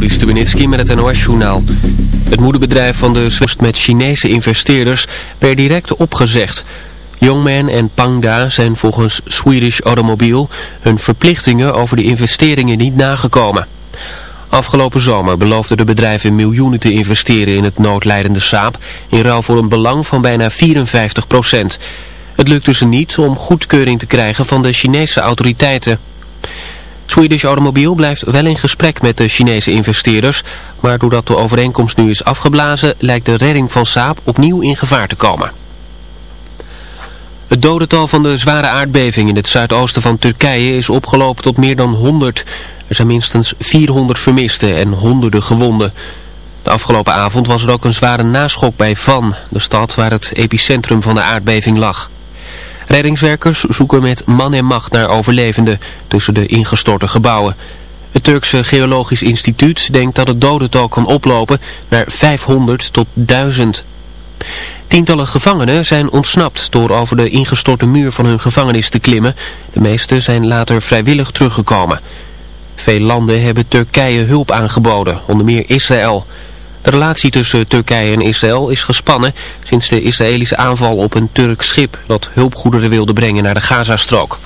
Stubenitski met het NOS-journaal. Het moederbedrijf van de Zwitst met Chinese investeerders per direct opgezegd. Youngman en Pangda zijn volgens Swedish Automobile hun verplichtingen over de investeringen niet nagekomen. Afgelopen zomer beloofden de bedrijven miljoenen te investeren in het noodlijdende Saab... in ruil voor een belang van bijna 54 procent. Het lukt dus niet om goedkeuring te krijgen van de Chinese autoriteiten. Swedish Automobile blijft wel in gesprek met de Chinese investeerders, maar doordat de overeenkomst nu is afgeblazen lijkt de redding van Saab opnieuw in gevaar te komen. Het dodental van de zware aardbeving in het zuidoosten van Turkije is opgelopen tot meer dan 100. Er zijn minstens 400 vermisten en honderden gewonden. De afgelopen avond was er ook een zware naschok bij Van, de stad waar het epicentrum van de aardbeving lag. Reddingswerkers zoeken met man en macht naar overlevenden tussen de ingestorte gebouwen. Het Turkse Geologisch Instituut denkt dat het dodental kan oplopen naar 500 tot 1000. Tientallen gevangenen zijn ontsnapt door over de ingestorte muur van hun gevangenis te klimmen. De meeste zijn later vrijwillig teruggekomen. Veel landen hebben Turkije hulp aangeboden, onder meer Israël. De relatie tussen Turkije en Israël is gespannen sinds de Israëlische aanval op een Turks schip dat hulpgoederen wilde brengen naar de Gazastrook.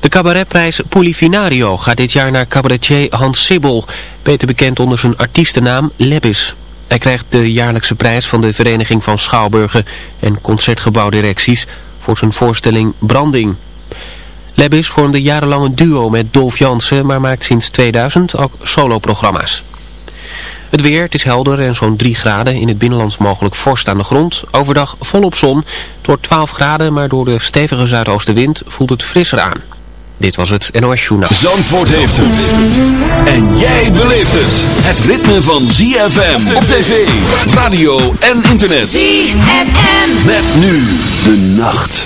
De cabaretprijs Polifinario gaat dit jaar naar cabaretier Hans Sibbel, beter bekend onder zijn artiestennaam Lebis. Hij krijgt de jaarlijkse prijs van de Vereniging van Schouwburgen en Concertgebouwdirecties voor zijn voorstelling Branding. Lebis vormde jarenlang een duo met Dolf Jansen, maar maakt sinds 2000 ook soloprogramma's. Het weer, het is helder en zo'n 3 graden. In het binnenland mogelijk vorst aan de grond. Overdag volop zon. Het wordt 12 graden, maar door de stevige zuidoostenwind voelt het frisser aan. Dit was het NOS Journaal. Zandvoort heeft het. En jij beleeft het. Het ritme van ZFM op tv, radio en internet. ZFM. Met nu de nacht.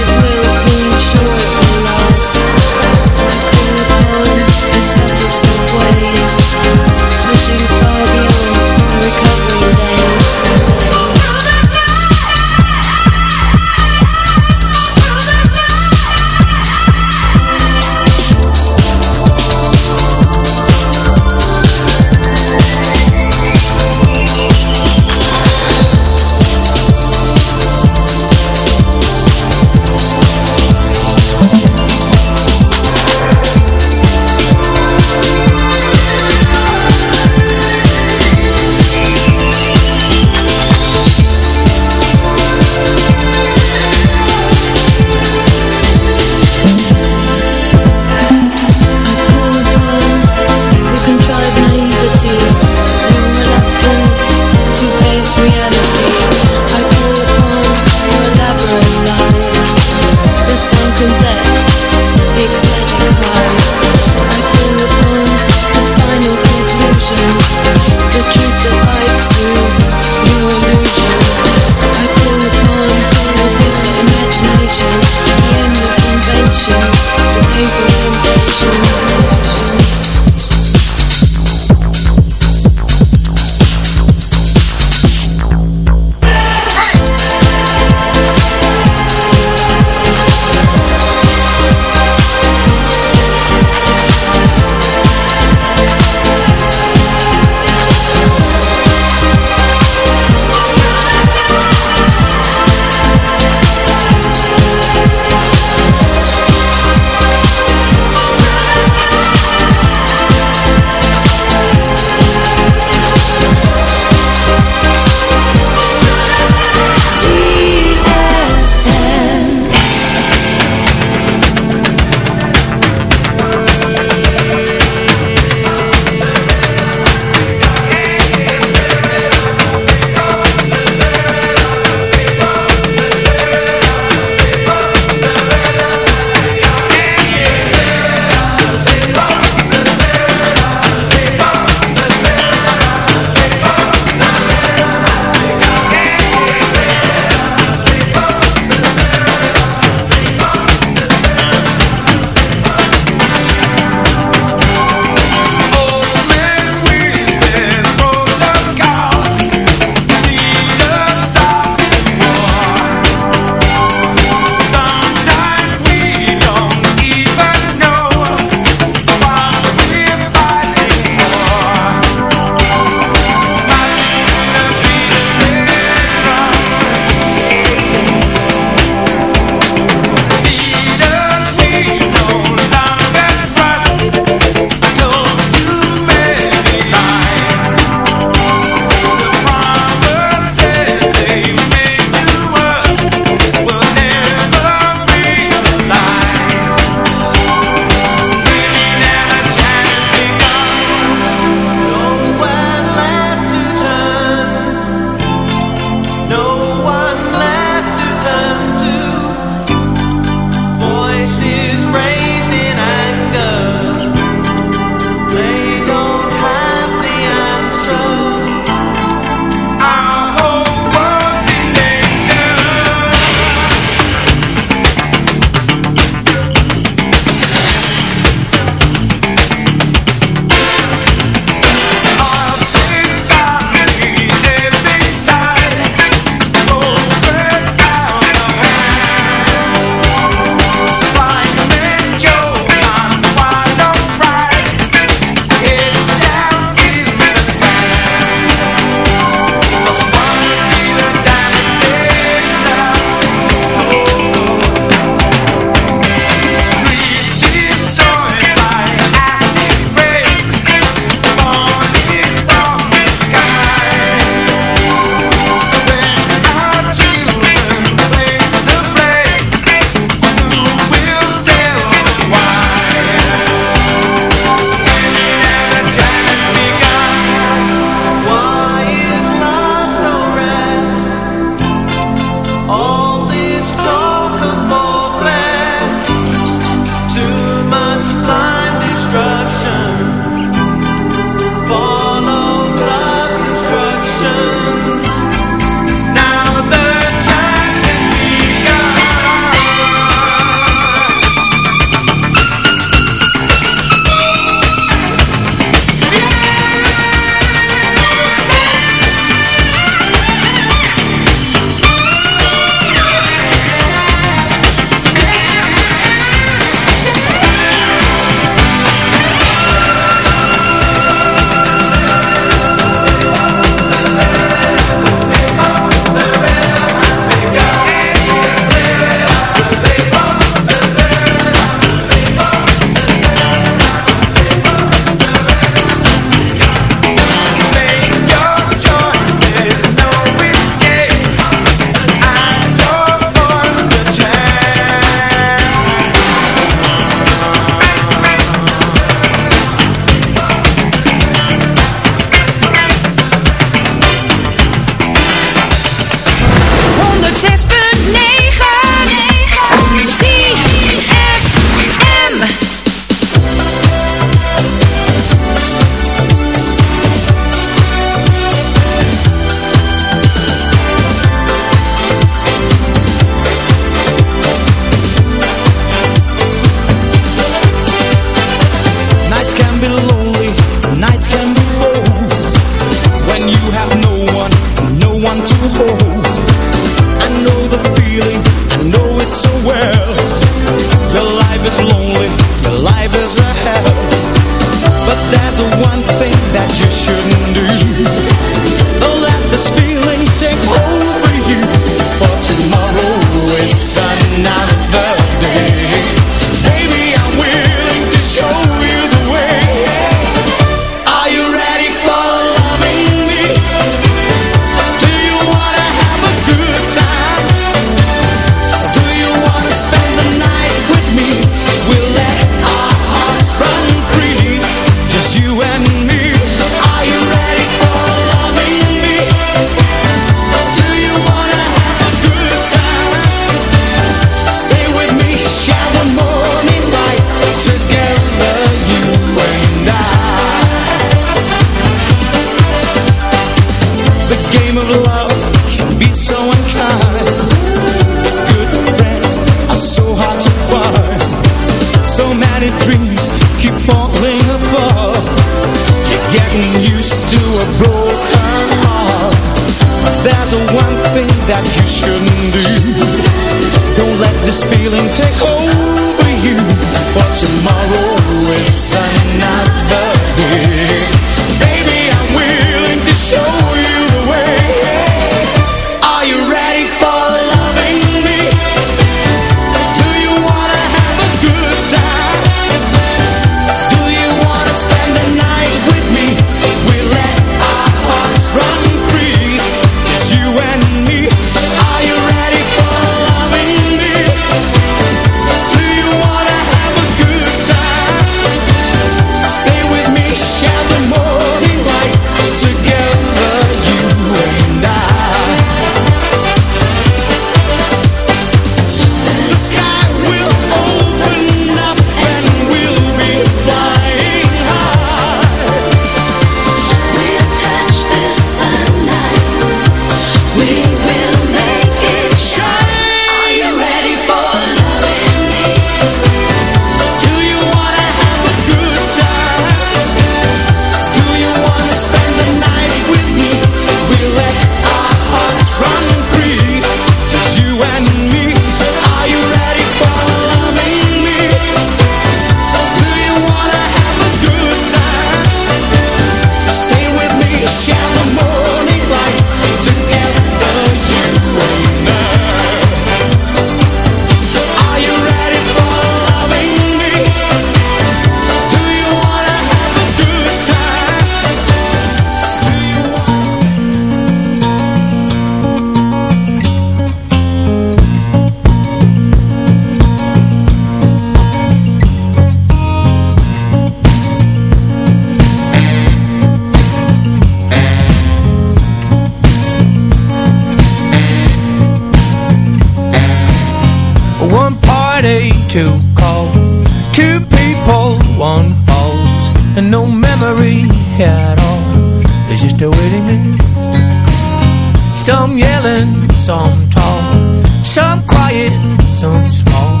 Some yelling, some tall, some quiet, some small.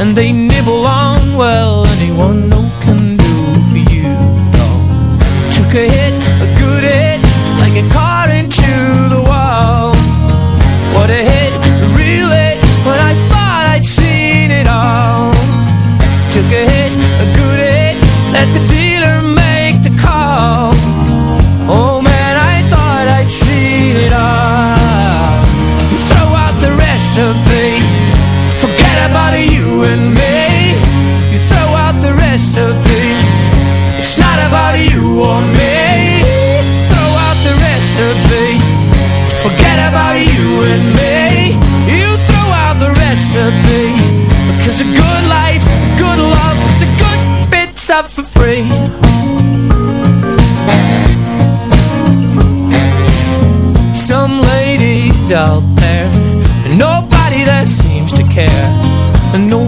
And they nibble on, well, anyone no can do for you, dog. Took a hit, a good hit, like a car into the wall. What a hit, a real hit, when I thought I'd seen it all. Took a hit. and me. You throw out the recipe. It's not about you or me. Throw out the recipe. Forget about you and me. You throw out the recipe. Because a good life, a good love, the good bits are for free. Some ladies out there, and nobody that seems to care. And no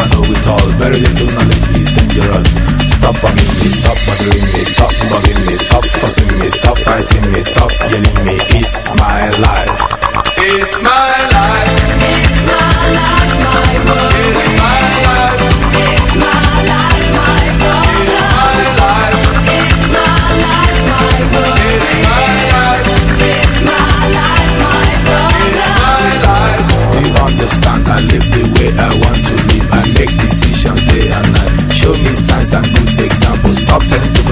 I know it all Better little knowledge is dangerous Stop bugging me, stop bothering me Stop bugging me, stop fussing me Stop fighting me, stop yelling me It's my life. It's my life. It's my life, my world It's my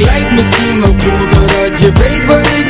ik lijk misschien wel cool Doordat je weet wat ik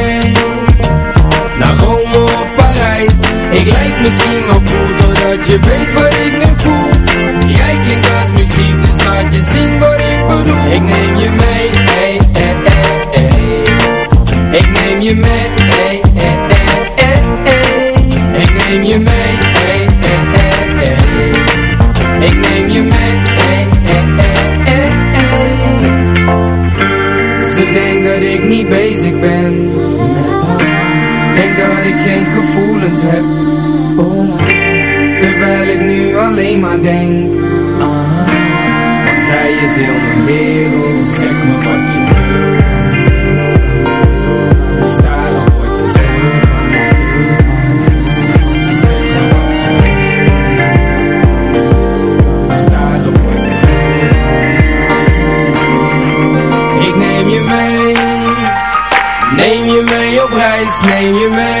misschien wel cool Doordat je weet wat ik nu voel. Jij klinkt als muziek Dus laat je zien wat ik bedoel. Ik neem je mee hey, hey, hey, hey. Ik neem je mee hey, hey, hey, hey, Ik neem je mee hey, hey, hey, hey. Ik neem je mee hey, hey, hey, hey, Ze denkt dat ik niet bezig ben. Denk dat ik geen gevoelens heb Terwijl ik nu alleen maar denk ah, Want zij is heel mijn wereld Zeg me wat je wil. Sta dan ooit stil van stil van Zeg me wat je wil. Sta dan ooit stil van Ik neem je mee Neem je mee op reis, neem je mee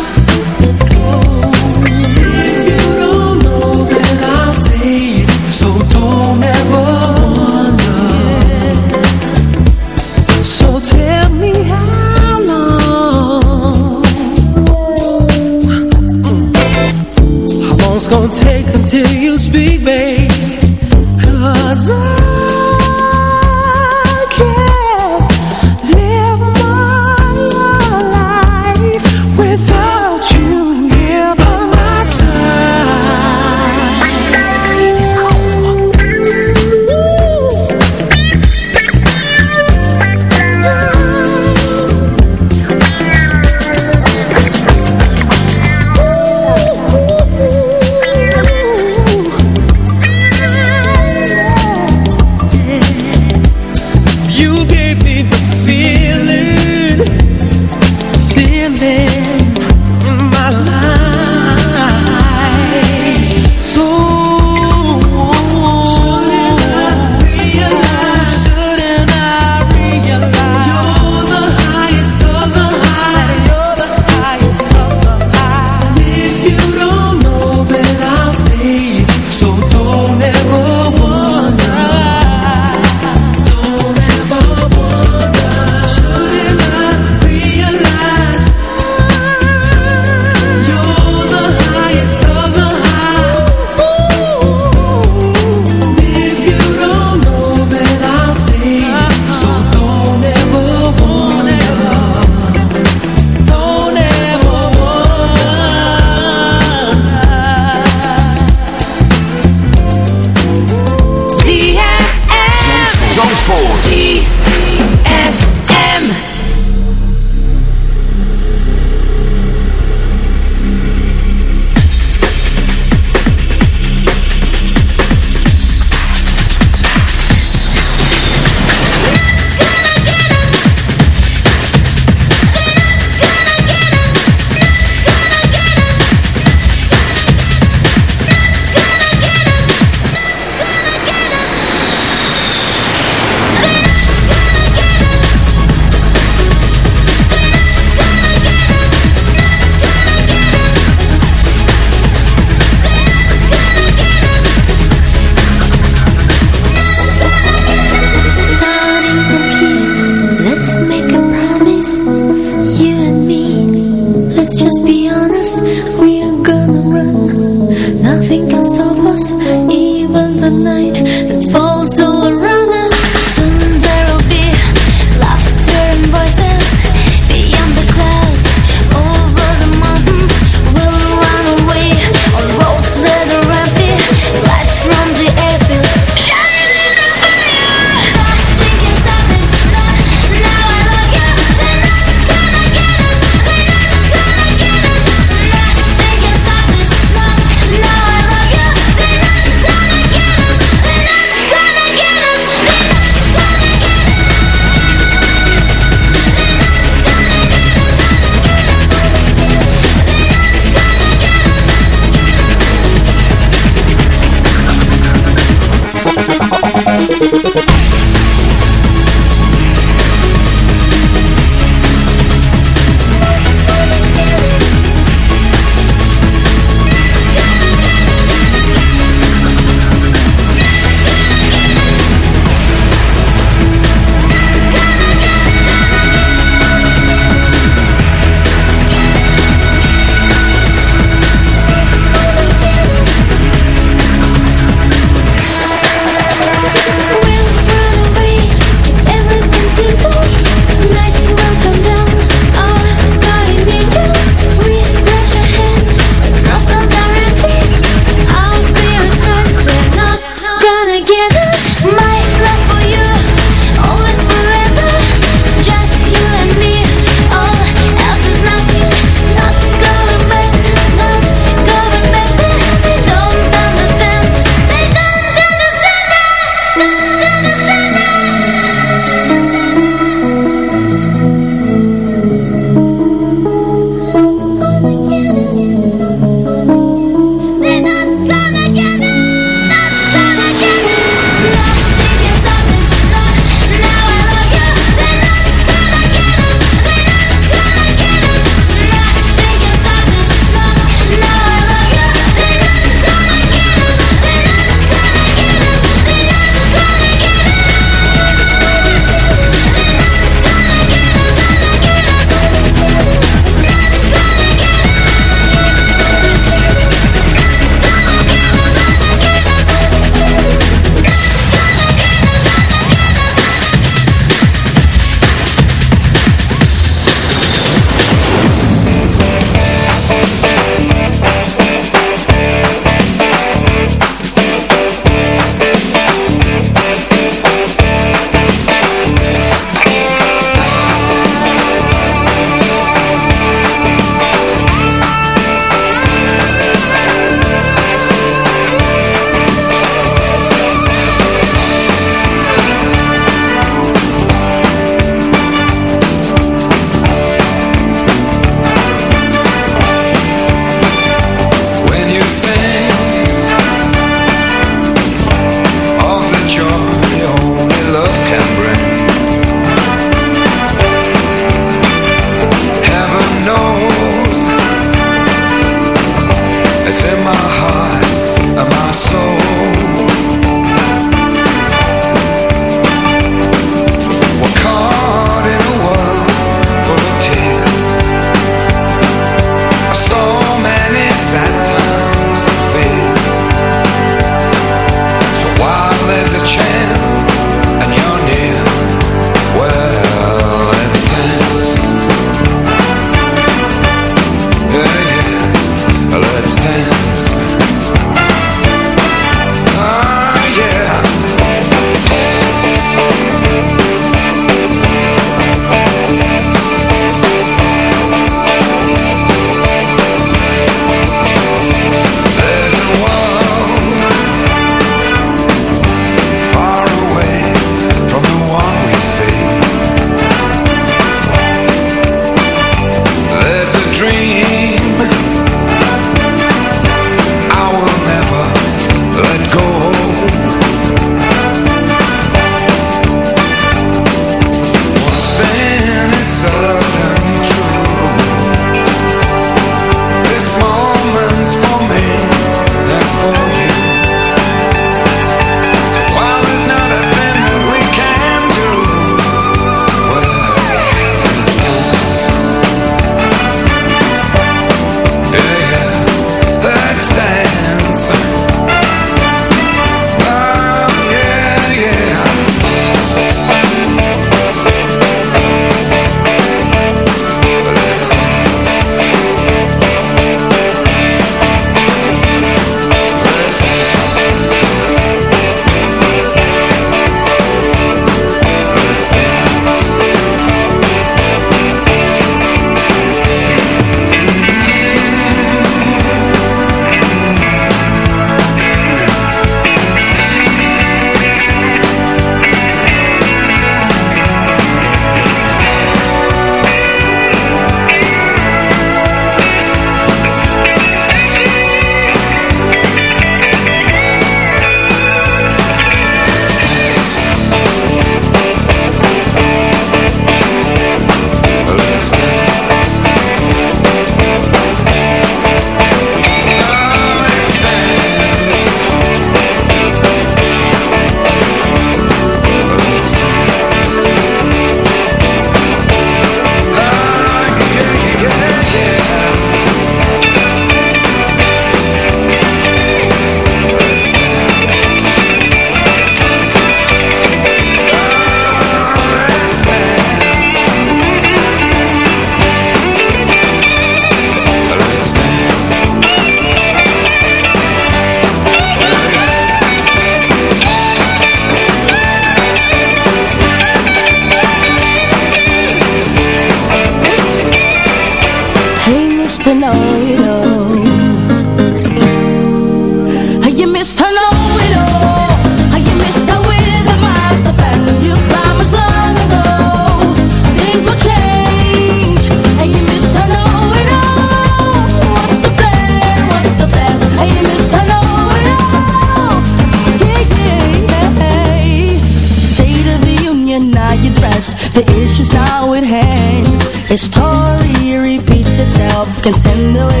can send away